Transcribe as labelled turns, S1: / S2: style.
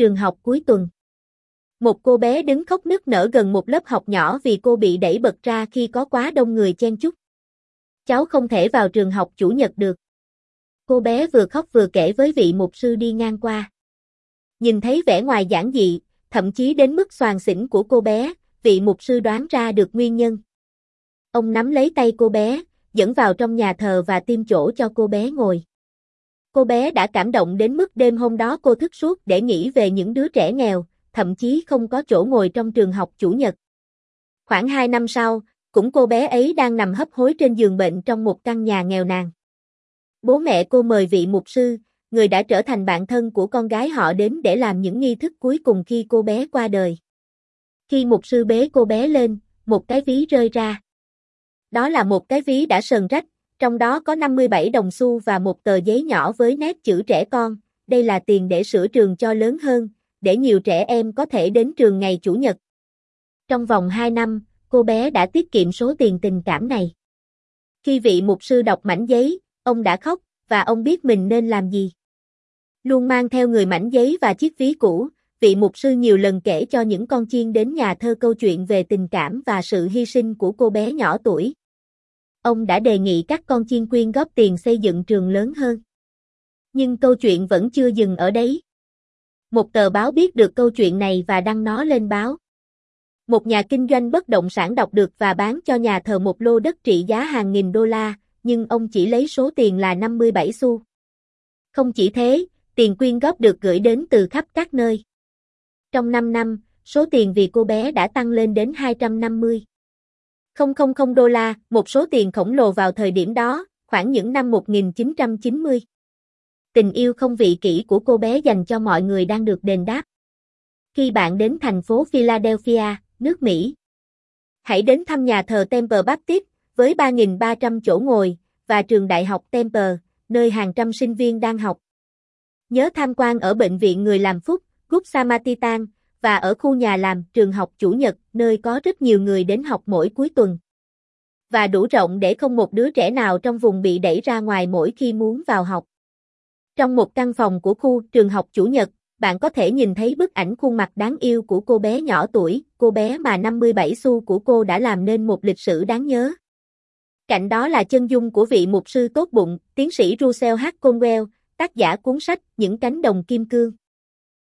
S1: trường học cuối tuần. Một cô bé đứng khóc nức nở gần một lớp học nhỏ vì cô bị đẩy bật ra khi có quá đông người chen chúc. Cháu không thể vào trường học chủ nhật được. Cô bé vừa khóc vừa kể với vị mục sư đi ngang qua. Nhìn thấy vẻ ngoài giản dị, thậm chí đến mức xoàn xỉn của cô bé, vị mục sư đoán ra được nguyên nhân. Ông nắm lấy tay cô bé, dẫn vào trong nhà thờ và tiêm chỗ cho cô bé ngồi. Cô bé đã cảm động đến mức đêm hôm đó cô thức suốt để nghĩ về những đứa trẻ nghèo, thậm chí không có chỗ ngồi trong trường học chủ nhật. Khoảng 2 năm sau, cũng cô bé ấy đang nằm hấp hối trên giường bệnh trong một căn nhà nghèo nàn. Bố mẹ cô mời vị mục sư, người đã trở thành bạn thân của con gái họ đến để làm những nghi thức cuối cùng khi cô bé qua đời. Khi mục sư bế cô bé lên, một cái ví rơi ra. Đó là một cái ví đã sờn rách, trong đó có 57 đồng xu và một tờ giấy nhỏ với nét chữ trẻ con, đây là tiền để sửa trường cho lớn hơn, để nhiều trẻ em có thể đến trường ngày Chủ nhật. Trong vòng 2 năm, cô bé đã tiết kiệm số tiền tình cảm này. Khi vị mục sư đọc mảnh giấy, ông đã khóc, và ông biết mình nên làm gì. Luôn mang theo người mảnh giấy và chiếc ví cũ, vị mục sư nhiều lần kể cho những con chiên đến nhà thơ câu chuyện về tình cảm và sự hy sinh của cô bé nhỏ tuổi. Ông đã đề nghị các con chiên quyên góp tiền xây dựng trường lớn hơn. Nhưng câu chuyện vẫn chưa dừng ở đấy. Một tờ báo biết được câu chuyện này và đăng nó lên báo. Một nhà kinh doanh bất động sản đọc được và bán cho nhà thờ một lô đất trị giá hàng nghìn đô la, nhưng ông chỉ lấy số tiền là 57 xu. Không chỉ thế, tiền quyên góp được gửi đến từ khắp các nơi. Trong 5 năm, số tiền vì cô bé đã tăng lên đến 250. 000 đô la, một số tiền khổng lồ vào thời điểm đó, khoảng những năm 1990. Tình yêu không vị kỷ của cô bé dành cho mọi người đang được đền đáp. Khi bạn đến thành phố Philadelphia, nước Mỹ, hãy đến thăm nhà thờ Temple Baptist với 3.300 chỗ ngồi và trường đại học Temple, nơi hàng trăm sinh viên đang học. Nhớ tham quan ở bệnh viện người làm phúc, Good Samaritan, và ở khu nhà làm, trường học chủ nhật, nơi có rất nhiều người đến học mỗi cuối tuần. Và đủ rộng để không một đứa trẻ nào trong vùng bị đẩy ra ngoài mỗi khi muốn vào học. Trong một căn phòng của khu trường học chủ nhật, bạn có thể nhìn thấy bức ảnh khuôn mặt đáng yêu của cô bé nhỏ tuổi, cô bé mà 57 xu của cô đã làm nên một lịch sử đáng nhớ. Cạnh đó là chân dung của vị mục sư tốt bụng, tiến sĩ Russell H. Conwell, tác giả cuốn sách Những cánh đồng kim cương.